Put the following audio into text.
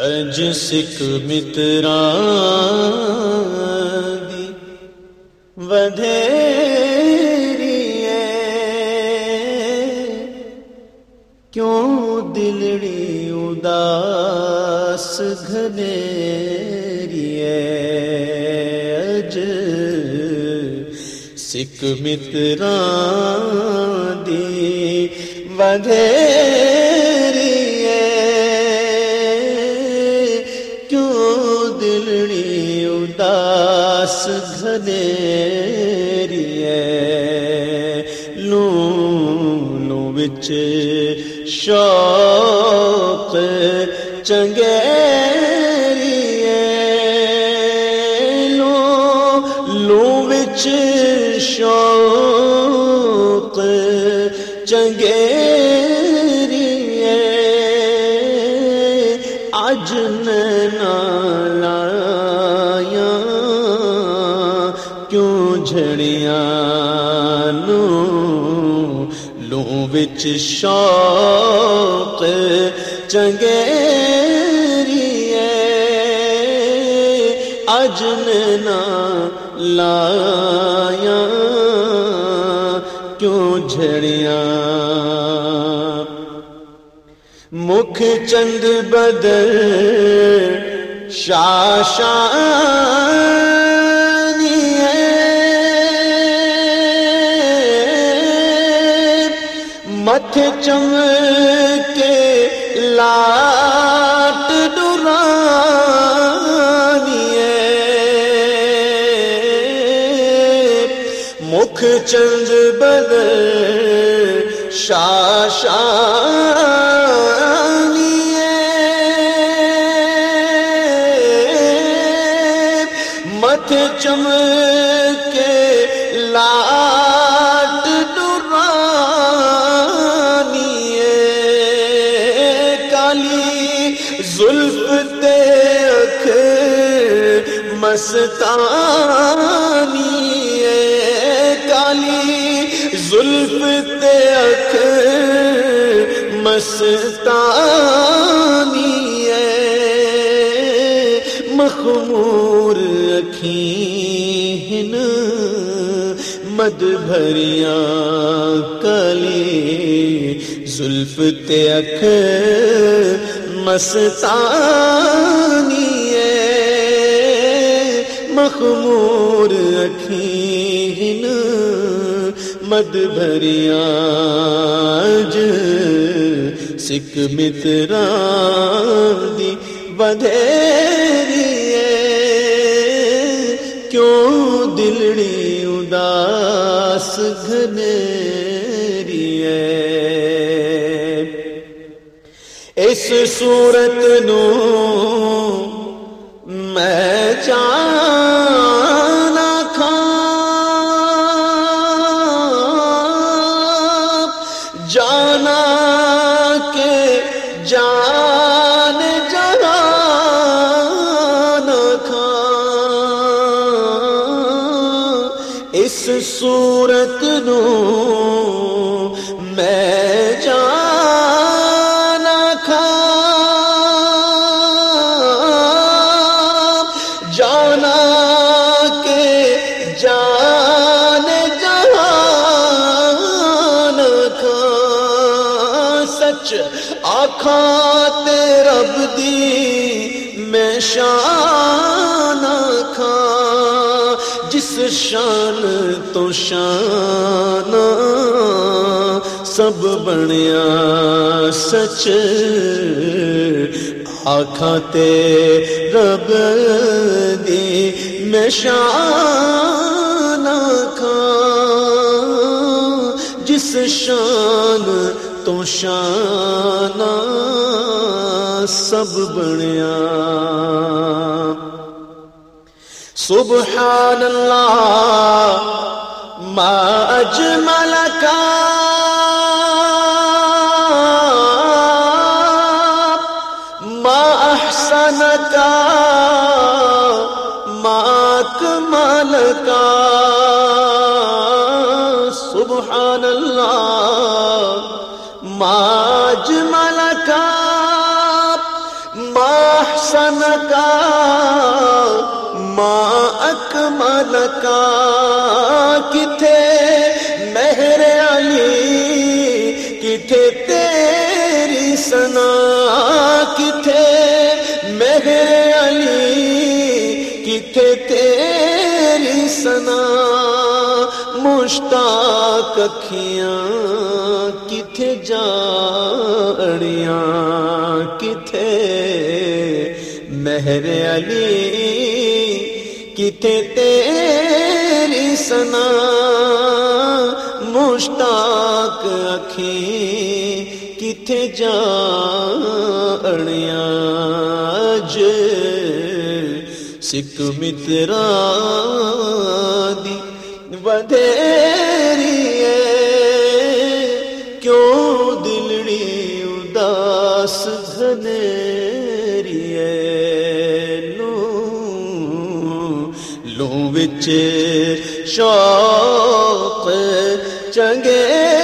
اج سکھ مترا ودھیری کیوں دلڑی اداس گھنیری اج سکھ مترا دی ودھیری لو لو بچ شوق چنگیری لو لو بچ شوق چنگیری اج نالا جھڑیاں نو لو بچ شوق چنگیری اجن نا لایا کیوں جھڑیاں؟ مکھ چند بدر شاشان چمکے لاٹ ڈرانی مکھ چند بدل شاشان چمک زلف دیکھ مستانی کالی زلف اک مستانی مخمور اکھین مد بھریاں کلی زلف اک مستانی مخمور اکھین مد بھریاج سکھ مترا دی بدھیری کیوں دلڑی اداس گھنیری اس صورت نو میں جانا کھا جانا کے جان جان کھا اس صورت نو میں آخان رب دی میں شان کھا جس شان تو شان سب بنیا سچ آخان رب دی میں شان کھا جس شان تو شان سب بنیا۔ سبحان اللہ ما اجمل کا۔ ما احسن سبحان اللہ ما اجمل کا ما کا ماں اکمل کا کتھے مہر علی، کتھے تیری سنا کتھے مہر علی، کتھے تیری سنا مشتاق اکھیاں، کتھے جاڑیاں، کتھے مہر علی، کتھے تیری سنا مشتاق اکھی کتھے جاڑیاں۔ ج سکھ مترا بدھیری کیوں دلڑی اداس گھنیری ہے لو لو وچ شوق چنگے